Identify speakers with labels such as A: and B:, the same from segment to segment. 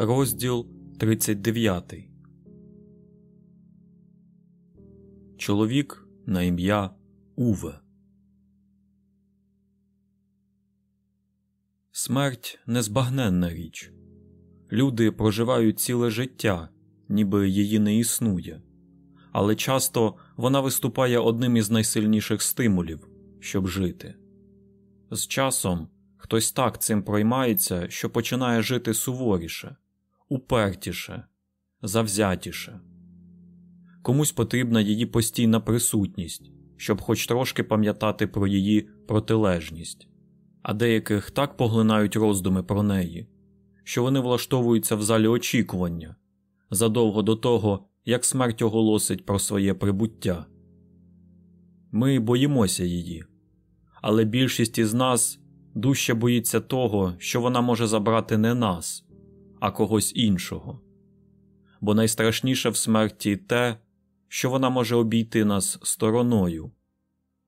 A: Розділ 39 Чоловік на ім'я Уве. Смерть незбагненна річ. Люди проживають ціле життя, ніби її не існує, але часто вона виступає одним із найсильніших стимулів, щоб жити. З часом хтось так цим проймається, що починає жити суворіше, упертіше, завзятіше. Комусь потрібна її постійна присутність, щоб хоч трошки пам'ятати про її протилежність, а деяких так поглинають роздуми про неї, що вони влаштовуються в залі очікування задовго до того, як смерть оголосить про своє прибуття. Ми боїмося її, але більшість із нас дужче боїться того, що вона може забрати не нас, а когось іншого. Бо найстрашніше в смерті те, що вона може обійти нас стороною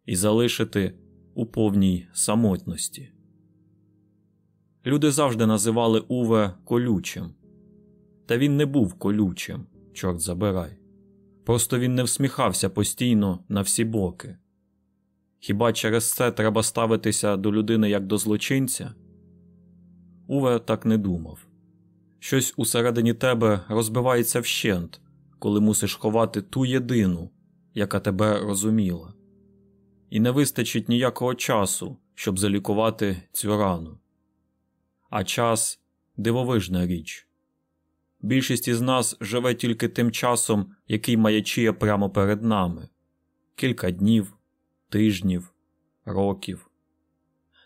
A: і залишити у повній самотності. Люди завжди називали Уве колючим, та він не був колючим, чорт забирай. Просто він не всміхався постійно на всі боки. Хіба через це треба ставитися до людини як до злочинця? Уве так не думав. Щось усередині тебе розбивається вщент, коли мусиш ховати ту єдину, яка тебе розуміла, і не вистачить ніякого часу, щоб залікувати цю рану. А час дивовижна річ. Більшість із нас живе тільки тим часом, який маячіє прямо перед нами кілька днів, тижнів, років.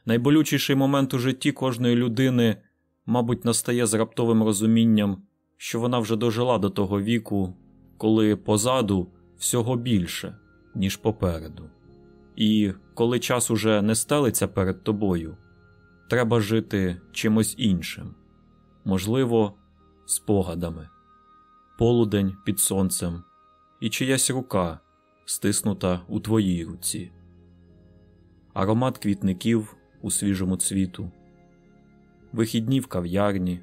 A: Найболючіший момент у житті кожної людини, мабуть, настає з раптовим розумінням, що вона вже дожила до того віку, коли позаду всього більше, ніж попереду. І коли час уже не стелиться перед тобою, треба жити чимось іншим, можливо, спогадами, полудень під сонцем і чиясь рука, стиснута у твоїй руці, аромат квітників у свіжому цвіту, вихідні в кав'ярні,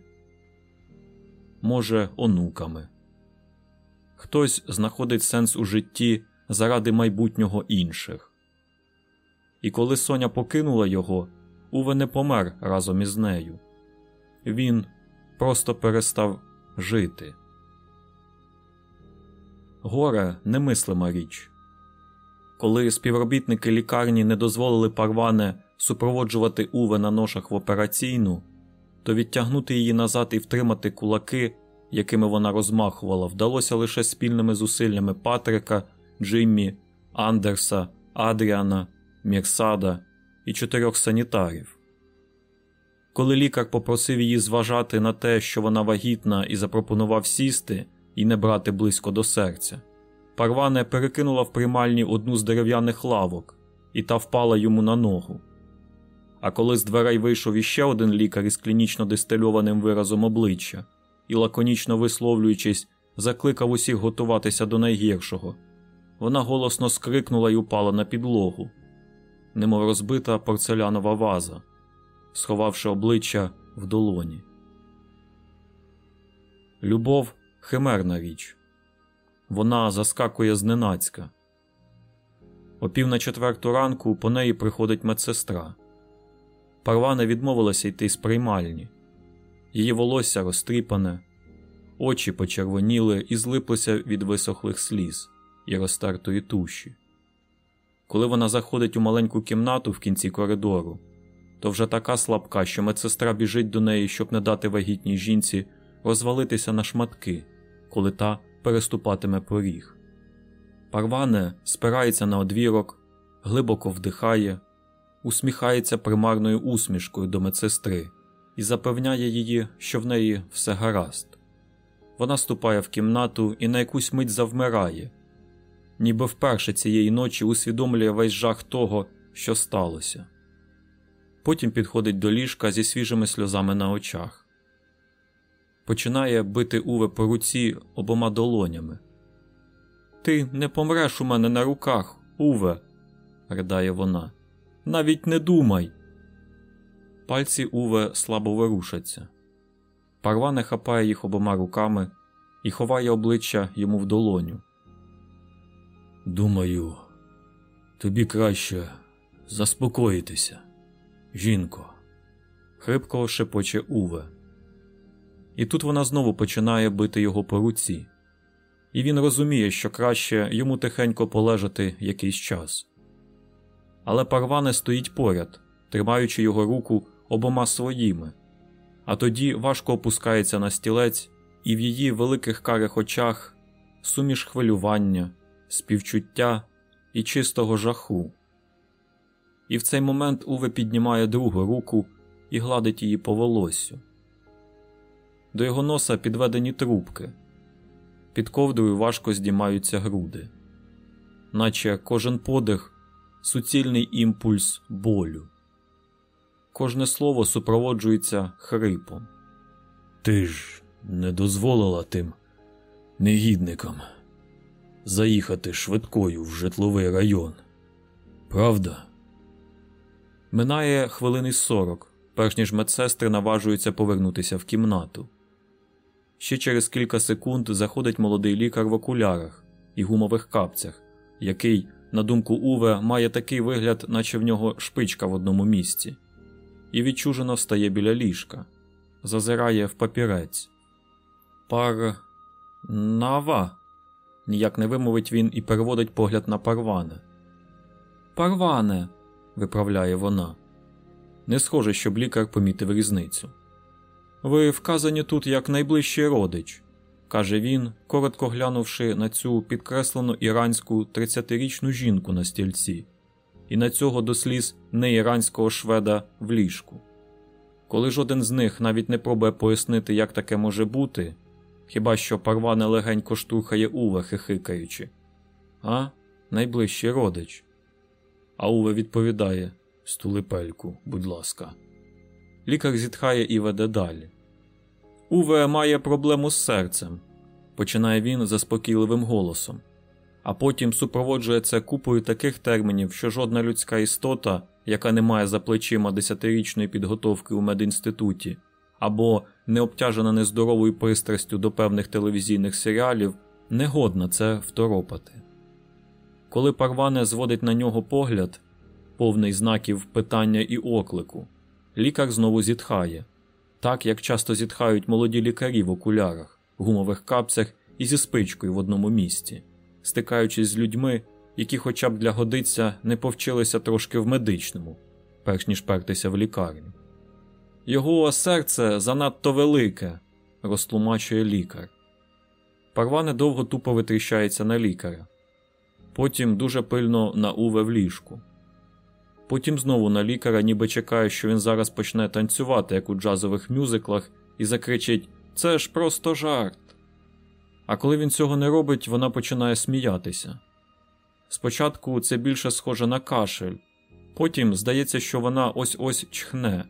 A: може, онуками. Хтось знаходить сенс у житті заради майбутнього інших. І коли Соня покинула його, Уве не помер разом із нею. Він просто перестав жити. Горе немислима річ. Коли співробітники лікарні не дозволили парване супроводжувати Уве на ношах в операційну, то відтягнути її назад і втримати кулаки, якими вона розмахувала, вдалося лише спільними зусиллями Патрика, Джиммі, Андерса, Адріана, Мірсада і чотирьох санітарів. Коли лікар попросив її зважати на те, що вона вагітна, і запропонував сісти і не брати близько до серця, Парване перекинула в приймальні одну з дерев'яних лавок, і та впала йому на ногу. А коли з дверей вийшов іще один лікар із клінічно дистильованим виразом обличчя і, лаконічно висловлюючись, закликав усіх готуватися до найгіршого, вона голосно скрикнула і упала на підлогу, немов розбита порцелянова ваза, сховавши обличчя в долоні. Любов химерна річ. Вона заскакує зненацька. О пів на четверту ранку по неї приходить медсестра. Парвана відмовилася йти з приймальні. Її волосся розтріпане, очі почервоніли і злиплися від висохлих сліз і розтертої туші. Коли вона заходить у маленьку кімнату в кінці коридору, то вже така слабка, що медсестра біжить до неї, щоб не дати вагітній жінці розвалитися на шматки, коли та переступатиме поріг. Парване спирається на одвірок, глибоко вдихає, усміхається примарною усмішкою до медсестри і запевняє її, що в неї все гаразд. Вона ступає в кімнату і на якусь мить завмирає, ніби вперше цієї ночі усвідомлює весь жах того, що сталося. Потім підходить до ліжка зі свіжими сльозами на очах. Починає бити Уве по руці обома долонями. Ти не помреш у мене на руках, Уве, ридає вона. Навіть не думай. Пальці Уве слабо ворушаться. Парване хапає їх обома руками і ховає обличчя йому в долоню.
B: Думаю, тобі краще заспокоїтися, жінко.
A: Хрипко шепоче Уве. І тут вона знову починає бити його по руці, і він розуміє, що краще йому тихенько полежати якийсь час. Але парване стоїть поряд, тримаючи його руку обома своїми, а тоді важко опускається на стілець, і в її великих карих очах суміш хвилювання, співчуття і чистого жаху. І в цей момент Уве піднімає другу руку і гладить її по волоссю. До його носа підведені трубки, під ковдрою важко здіймаються груди, наче кожен подих суцільний імпульс болю. Кожне слово супроводжується хрипом.
B: Ти ж не дозволила тим негідникам заїхати швидкою в житловий район. Правда?
A: Минає хвилини сорок, перш ніж медсестри наважуються повернутися в кімнату. Ще через кілька секунд заходить молодий лікар в окулярах і гумових капцях, який, на думку Уве, має такий вигляд, наче в нього шпичка в одному місці, і відчужено встає біля ліжка, зазирає в папірець. Пар. Нава. ніяк не вимовить він і переводить погляд на парване. Парване. виправляє вона. Не схоже, щоб лікар помітив різницю. Ви вказані тут як найближчий родич, каже він, коротко глянувши на цю підкреслену іранську 30-річну жінку на стільці, і на цього до сліз неіранського шведа в ліжку. Коли жоден з них навіть не пробує пояснити, як таке може бути, хіба що парване легенько штурхає Уве, хихикаючи. А, найближчий родич. А Уве відповідає Стулипельку, будь ласка. Лікар зітхає і веде далі. Уве має проблему з серцем, починає він заспокійливим голосом, а потім супроводжує це купою таких термінів, що жодна людська істота, яка не має за плечима десятирічної підготовки у медінституті, або не обтяжена нездоровою пристрастю до певних телевізійних серіалів, не годна це второпати. Коли парване зводить на нього погляд, повний знаків питання і оклику. Лікар знову зітхає, так як часто зітхають молоді лікарі в окулярах, гумових капцях і зі спичкою в одному місці, стикаючись з людьми, які, хоча б для годиться, не повчилися трошки в медичному, перш ніж пертися в лікарню. Його серце занадто велике, розтлумачує лікар. Парване довго тупо витріщається на лікаря, потім дуже пильно на Уве в ліжку. Потім знову на лікаря, ніби чекає, що він зараз почне танцювати, як у джазових мюзиклах, і закричить Це ж просто жарт. А коли він цього не робить, вона починає сміятися. Спочатку це більше схоже на кашель, потім здається, що вона ось ось чхне,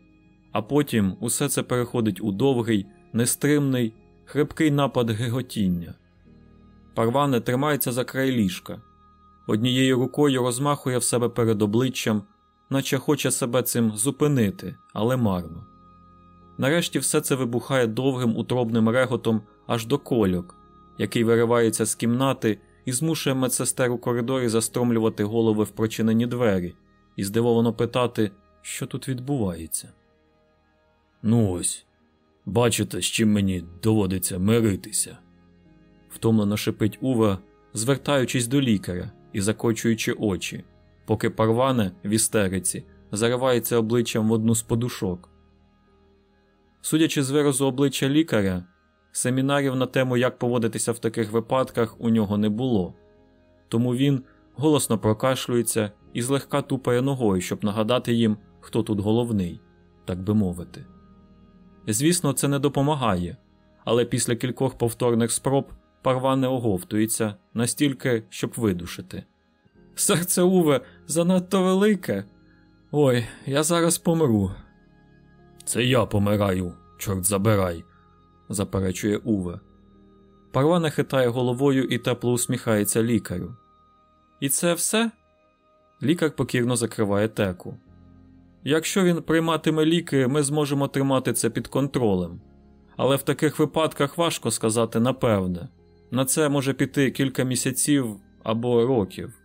A: а потім усе це переходить у довгий, нестримний, хрипкий напад гиготіння. Парване тримається за край ліжка, однією рукою розмахує в себе перед обличчям наче хоче себе цим зупинити, але марно. Нарешті все це вибухає довгим утробним реготом аж до кольок, який виривається з кімнати і змушує медсестер у коридорі застромлювати голови в прочинені двері і здивовано питати, що тут відбувається.
B: Ну ось, бачите, з чим мені доводиться миритися.
A: Втомлено шипить Ува, звертаючись до лікаря і закочуючи очі, поки парване в істериці заривається обличчям в одну з подушок. Судячи з виразу обличчя лікаря, семінарів на тему, як поводитися в таких випадках, у нього не було, тому він голосно прокашлюється і злегка тупає ногою, щоб нагадати їм, хто тут головний, так би мовити. Звісно, це не допомагає, але після кількох повторних спроб парване оговтується настільки, щоб видушити. Серце Уве занадто велике. Ой, я зараз помру.
B: Це я помираю, чорт забирай,
A: заперечує Уве. Парвана хитає головою і тепло усміхається лікарю. І це все? Лікар покірно закриває теку. Якщо він прийматиме ліки, ми зможемо тримати це під контролем. Але в таких випадках важко сказати напевне. На це може піти кілька місяців або років.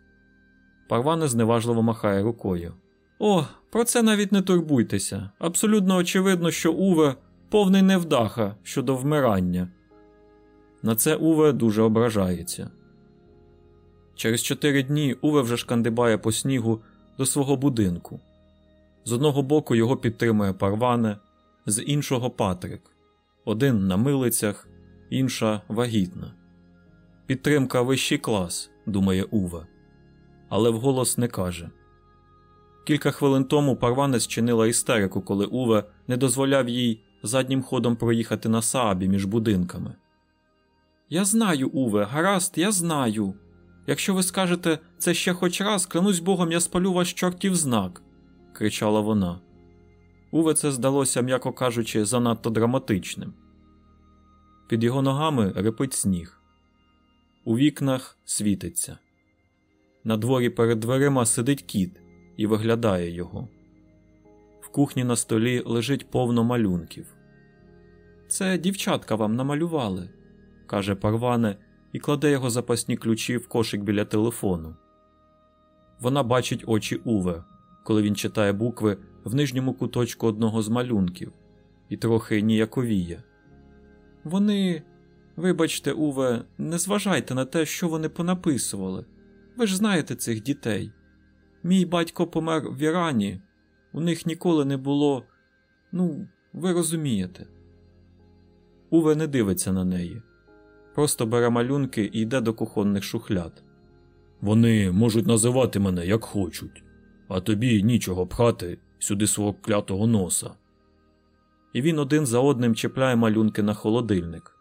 A: Парване зневажливо махає рукою. О, про це навіть не турбуйтеся. Абсолютно очевидно, що Уве повний невдаха щодо вмирання. На це Уве дуже ображається. Через чотири дні Уве вже шкандибає по снігу до свого будинку. З одного боку його підтримує парване, з іншого Патрик. Один на милицях, інша вагітна. Підтримка вищий клас, думає Уве, але вголос не каже. Кілька хвилин тому парванець чинила істерику, коли Уве не дозволяв їй заднім ходом проїхати на Саабі між будинками. Я знаю, Уве, гаразд, я знаю. Якщо ви скажете це ще хоч раз, клянусь богом, я спалю ваш чортів знак, кричала вона. Уве це здалося, м'яко кажучи, занадто драматичним. Під його ногами репить сніг. У вікнах світиться. На дворі перед дверима сидить кіт і виглядає його. В кухні на столі лежить повно малюнків. Це дівчатка вам намалювали, каже Парване і кладе його запасні ключі в кошик біля телефону. Вона бачить очі Уве, коли він читає букви в нижньому куточку одного з малюнків, і трохи ніяковіє. Вони, вибачте, Уве, не зважайте на те, що вони понаписували. Ви ж знаєте цих дітей. Мій батько помер в Ірані, у них ніколи не було. Ну, ви розумієте. Уве не дивиться на неї, просто бере малюнки і йде до кухонних шухляд.
B: Вони можуть називати мене як хочуть, а тобі нічого пхати сюди свого клятого носа.
A: І він один за одним чіпляє малюнки на холодильник.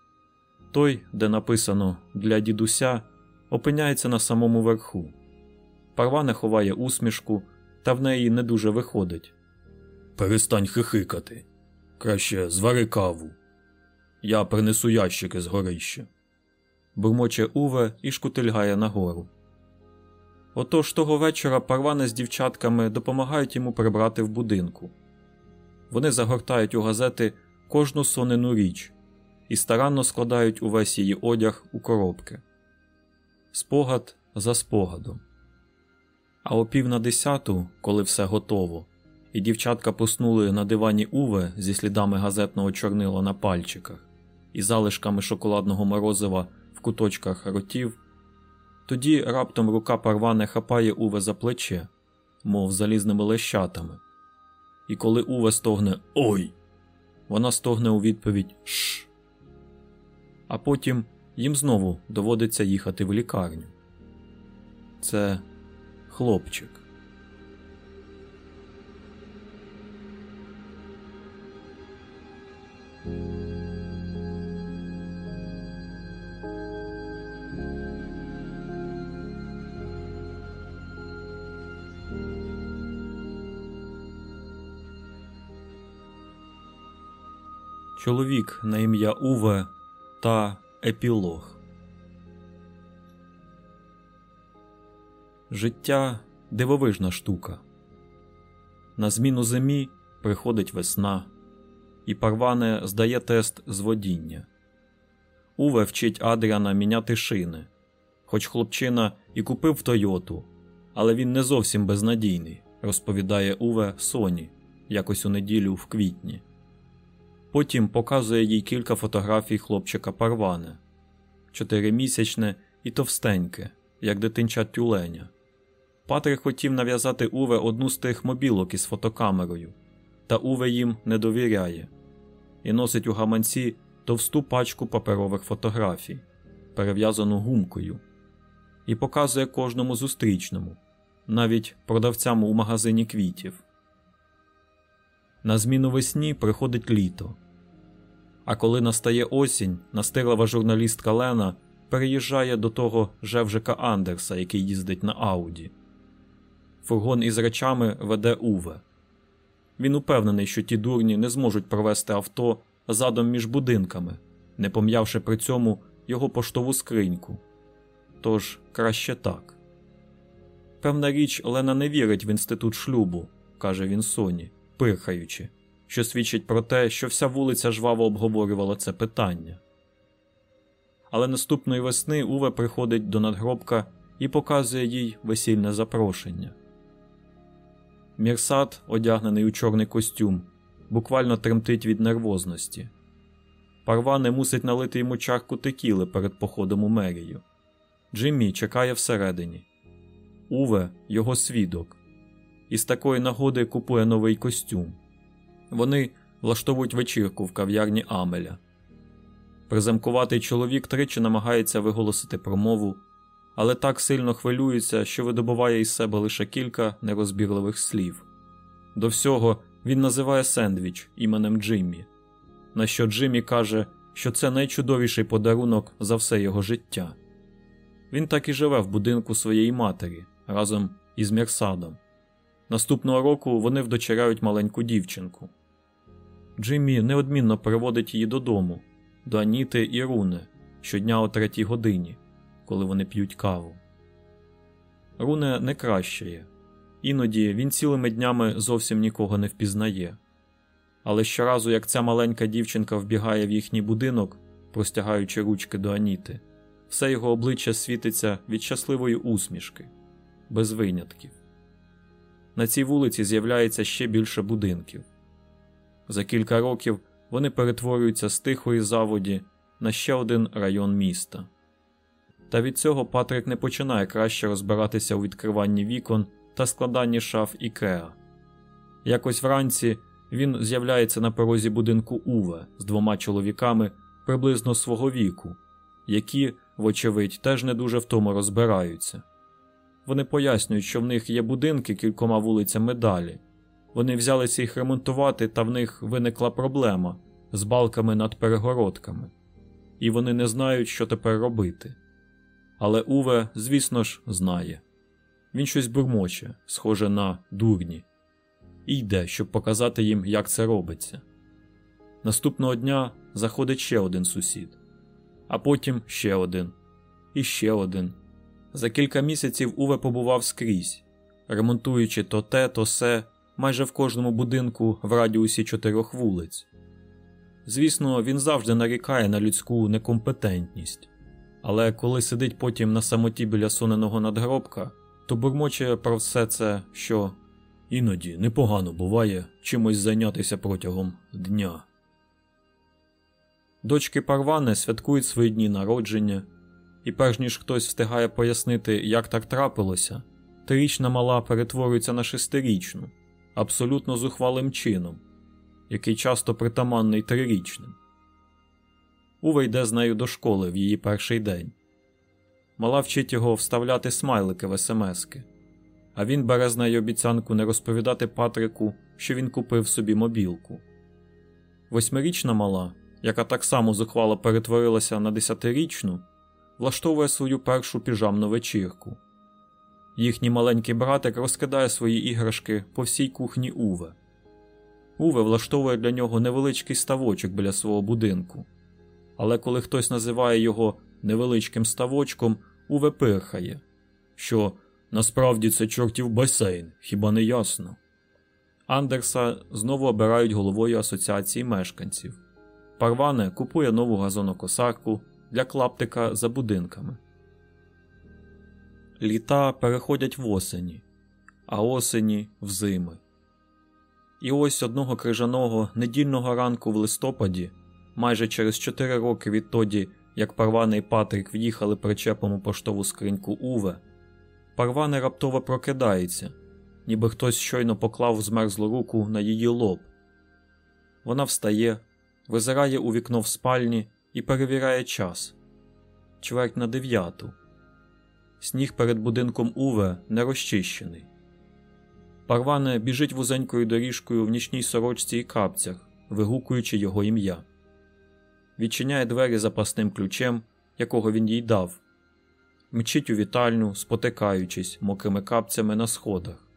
A: Той, де написано для дідуся, опиняється на самому верху. Парване ховає усмішку, та в неї не дуже виходить.
B: Перестань хихикати. Краще звари каву. Я принесу ящики з горища.
A: Бурмоче Уве і шкутильгає нагору. Отож того вечора парване з дівчатками допомагають йому прибрати в будинку. Вони загортають у газети кожну сонену річ і старанно складають увесь її одяг у коробки. Спогад за спогадом. А о пів на десяту, коли все готово, і дівчатка поснули на дивані Уве зі слідами газетного чорнила на пальчиках і залишками шоколадного морозива в куточках ротів, тоді раптом рука парване хапає Уве за плече, мов залізними лещатами. І коли Уве стогне Ой! Вона стогне у відповідь Шш. А потім їм знову доводиться їхати в лікарню. Це хлопчик. Чоловік на ім'я Уве та епілог. Життя дивовижна штука. На зміну зимі приходить весна, і парване здає тест з водіння. Уве вчить Адріана міняти шини, хоч хлопчина і купив Тойоту, але він не зовсім безнадійний, розповідає Уве Соні якось у неділю в квітні. Потім показує їй кілька фотографій хлопчика Парване чотиримісячне і товстеньке, як дитинча тюленя. Патрик хотів нав'язати Уве одну з тих мобілок із фотокамерою, та Уве їм не довіряє і носить у гаманці товсту пачку паперових фотографій, перев'язану гумкою, і показує кожному зустрічному, навіть продавцям у магазині квітів. На зміну весні приходить літо. А коли настає осінь, настирлива журналістка Лена переїжджає до того Жевжика Андерса, який їздить на Ауді. Фургон із речами веде Уве. Він упевнений, що ті дурні не зможуть провести авто задом між будинками, не пом'явши при цьому його поштову скриньку. Тож краще так. Певна річ, Лена не вірить в інститут шлюбу, каже він Соні, пирхаючи, що свідчить про те, що вся вулиця жваво обговорювала це питання. Але наступної весни Уве приходить до надгробка і показує їй весільне запрошення. Мірсад, одягнений у чорний костюм, буквально тремтить від нервозності. Парване мусить налити йому чарку текіли перед походом у мерію. Джиммі чекає всередині. Уве його свідок. І з такої нагоди купує новий костюм. Вони влаштовують вечірку в кав'ярні Амеля. Приземкуватий чоловік тричі намагається виголосити промову, але так сильно хвилюється, що видобуває із себе лише кілька нерозбірливих слів. До всього він називає сендвіч іменем Джиммі, на що Джиммі каже, що це найчудовіший подарунок за все його життя. Він так і живе в будинку своєї матері разом із Мерсадом. Наступного року вони вдочеряють маленьку дівчинку. Джиммі неодмінно переводить її додому, до Аніти і Руни щодня о третій годині, коли вони п'ють каву. Руне не кращає, іноді він цілими днями зовсім нікого не впізнає. Але щоразу, як ця маленька дівчинка вбігає в їхній будинок, простягаючи ручки до Аніти, все його обличчя світиться від щасливої усмішки, без винятків. На цій вулиці з'являється ще більше будинків. За кілька років вони перетворюються з тихої заводі на ще один район міста. Та від цього Патрик не починає краще розбиратися у відкриванні вікон та складанні шаф Ікеа. Якось вранці він з'являється на порозі будинку Уве з двома чоловіками приблизно свого віку, які, вочевидь, теж не дуже в тому розбираються. Вони пояснюють, що в них є будинки кількома вулицями далі. Вони взялися їх ремонтувати, та в них виникла проблема з балками над перегородками, і вони не знають, що тепер робити. Але Уве, звісно ж, знає. Він щось бурмоче, схоже на дурні, і йде, щоб показати їм, як це робиться. Наступного дня заходить ще один сусід, а потім ще один, і ще один. За кілька місяців Уве побував скрізь, ремонтуючи то те, то се, майже в кожному будинку в радіусі чотирьох вулиць. Звісно, він завжди нарікає на людську некомпетентність, але коли сидить потім на самоті біля соненого надгробка, то бурмоче про все це, що іноді непогано буває чимось зайнятися протягом дня. Дочки Парване святкують свої дні народження, і перш ніж хтось встигає пояснити, як так трапилося, трирічна мала перетворюється на шестирічну, абсолютно зухвалим чином, який часто притаманний трирічним. Уве йде з нею до школи в її перший день. Мала вчить його вставляти смайлики в смски, а він бере з нею обіцянку не розповідати Патрику, що він купив собі мобілку. Восьмирічна мала, яка так само зухвало перетворилася на десятирічну, влаштовує свою першу піжамну вечірку. Їхній маленький братик розкидає свої іграшки по всій кухні Уве. Уве влаштовує для нього невеличкий ставочок біля свого будинку. Але коли хтось називає його невеличким ставочком, Уве пирхає, що насправді це чортів басейн, хіба не ясно. Андерса знову обирають головою асоціації мешканців. Парване купує нову газонокосарку для клаптика за будинками. Літа переходять в осені, а осені в зими. І ось одного крижаного недільного ранку в листопаді, майже через чотири роки відтоді, як Парване і Патрік в'їхали причепом у поштову скриньку Уве, Парване раптово прокидається, ніби хтось щойно поклав змерзлу руку на її лоб. Вона встає, визирає у вікно в спальні і перевіряє час чверть на дев'яту. Сніг перед будинком Уве не розчищений. Парване біжить вузенькою доріжкою в нічній сорочці і капцях, вигукуючи його ім'я. Відчиняє двері запасним ключем, якого він їй дав, мчить у вітальню, спотикаючись мокрими капцями на сходах,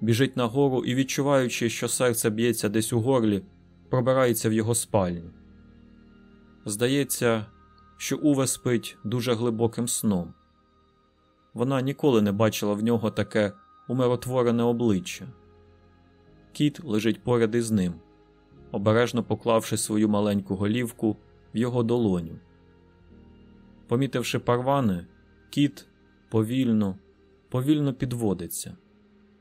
A: біжить нагору і, відчуваючи, що серце б'ється десь у горлі, пробирається в його спальню. Здається, що Уве спить дуже глибоким сном. Вона ніколи не бачила в нього таке умиротворене обличчя. Кіт лежить поряд із ним, обережно поклавши свою маленьку голівку в його долоню. Помітивши парвани, кіт повільно, повільно підводиться,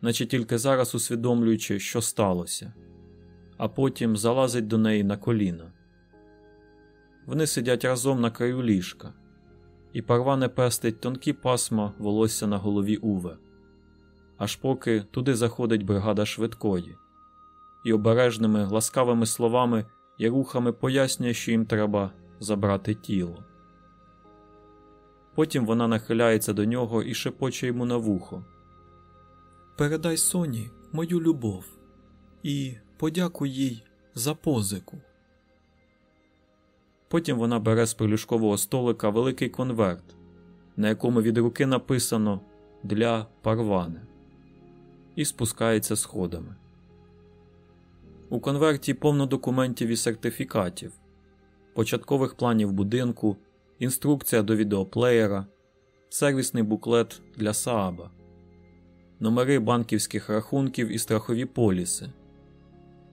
A: наче тільки зараз усвідомлюючи, що сталося, а потім залазить до неї на коліна. Вони сидять разом на краю ліжка, і парване пестить тонкі пасма волосся на голові Уве, аж поки туди заходить бригада швидкої, і обережними ласкавими словами і рухами пояснює, що їм треба забрати тіло. Потім вона нахиляється до нього і шепоче йому на вухо. Передай Соні мою любов і подякуй їй за позику. Потім вона бере з прилюшкового столика великий конверт, на якому від руки написано для парвани, і спускається сходами. У конверті повно документів і сертифікатів, початкових планів будинку, інструкція до відеоплеєра, сервісний буклет для Сааба, номери банківських рахунків і страхові поліси,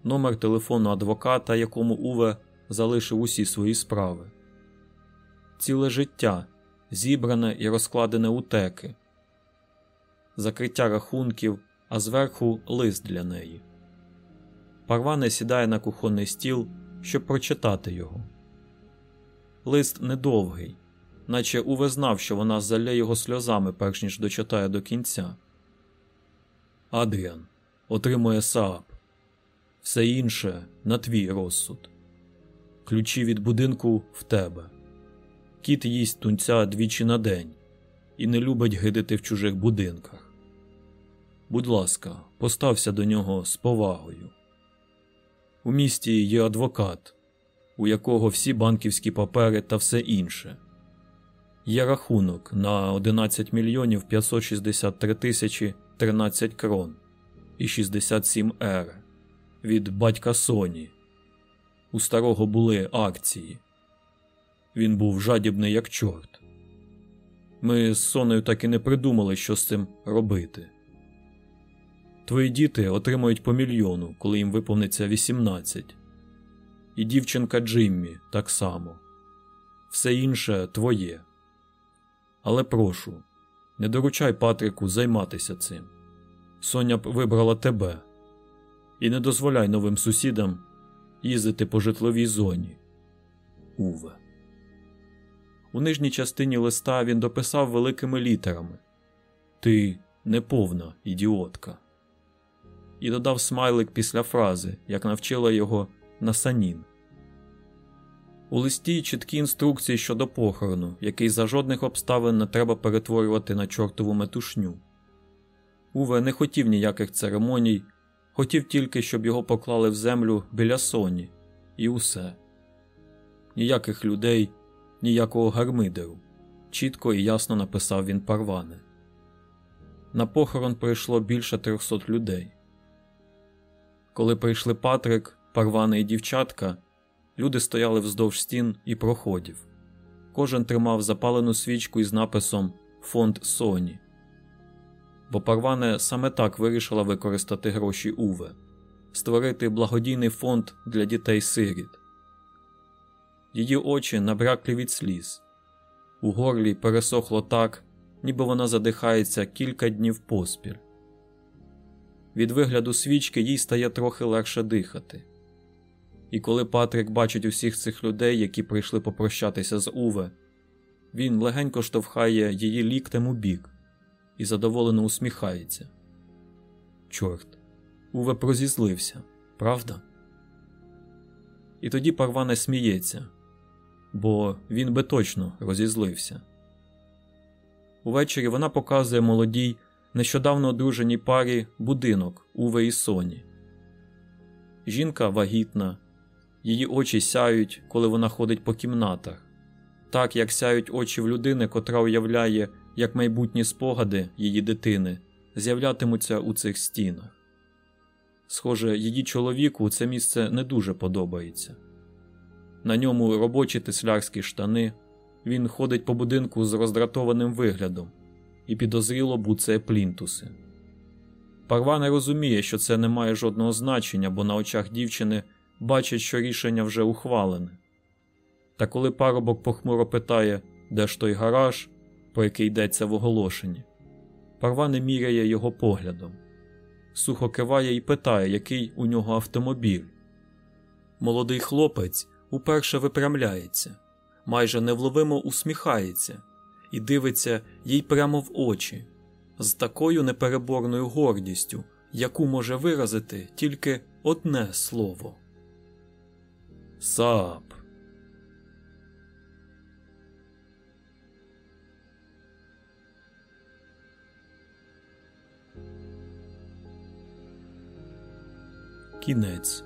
A: номер телефону адвоката, якому Уве залишив усі свої справи, ціле життя зібране і розкладене у теки, закриття рахунків, а зверху лист для неї. Парване сідає на кухонний стіл, щоб прочитати його. Лист недовгий, наче Уве знав, що вона залє його сльозами, перш ніж дочитає до кінця. Адріан отримує Сааб. Все інше на твій розсуд. Ключі від будинку в тебе. Кіт їсть тунця двічі на день і не любить гидити в чужих будинках. Будь ласка, постався до нього з повагою. У місті є адвокат, у якого всі банківські папери та все інше. Є рахунок на 11 мільйонів 563 тисячі 13 крон і 67 ер від батька Соні. У старого були акції. Він був жадібний, як чорт. Ми з Сонею так і не придумали, що з цим робити. Твої діти отримають по мільйону, коли їм виповниться 18. І дівчинка Джиммі так само. Все інше твоє. Але прошу, не доручай Патрику займатися цим. Соня б вибрала тебе. І не дозволяй новим сусідам їздити по житловій зоні. Уве. У нижній частині листа він дописав великими літерами Ти неповна ідіотка. І додав смайлик після фрази, як навчила його Насанін. У листі чіткі інструкції щодо похорону, який за жодних обставин не треба перетворювати на чортову метушню. Уве не хотів ніяких церемоній, хотів тільки, щоб його поклали в землю біля соні, і усе. Ніяких людей, ніякого гармидеру. Чітко і ясно написав він парване. На похорон прийшло більше трьохсот людей. Коли прийшли Патрик, парвани і дівчатка, люди стояли вздовж стін і проходів. Кожен тримав запалену свічку із написом Фонд Соні. Бо Парване саме так вирішила використати гроші Уве створити благодійний фонд для дітей-сиріт. Її очі набраклі від сліз, у горлі пересохло так, ніби вона задихається кілька днів поспіль. Від вигляду свічки їй стає трохи легше дихати. І коли Патрик бачить усіх цих людей, які прийшли попрощатися з Уве, він легенько штовхає її ліктем у бік і задоволено усміхається. Чорт, Уве прозізлився, правда? І тоді Парване сміється, бо він би точно розізлився. Увечері вона показує молодій, нещодавно одруженій парі будинок Уве і Соні. Жінка вагітна, її очі сяють, коли вона ходить по кімнатах, так як сяють очі в людини, котра уявляє, як майбутні спогади її дитини з'являтимуться у цих стінах. Схоже, її чоловіку це місце не дуже подобається. На ньому робочі теслярські штани, він ходить по будинку з роздратованим виглядом і підозріло буцеє плінтуси. Парва не розуміє, що це не має жодного значення, бо на очах дівчини бачить, що рішення вже ухвалене. Та коли парубок похмуро питає, де ж той гараж, про який йдеться в оголошенні, парва не міряє його поглядом. Сухо киває і питає, який у нього автомобіль. Молодий хлопець уперше випрямляється, майже невловимо усміхається і дивиться їй прямо в очі з такою непереборною гордістю, яку може виразити тільки одне слово.
B: Сап.
A: Кінець.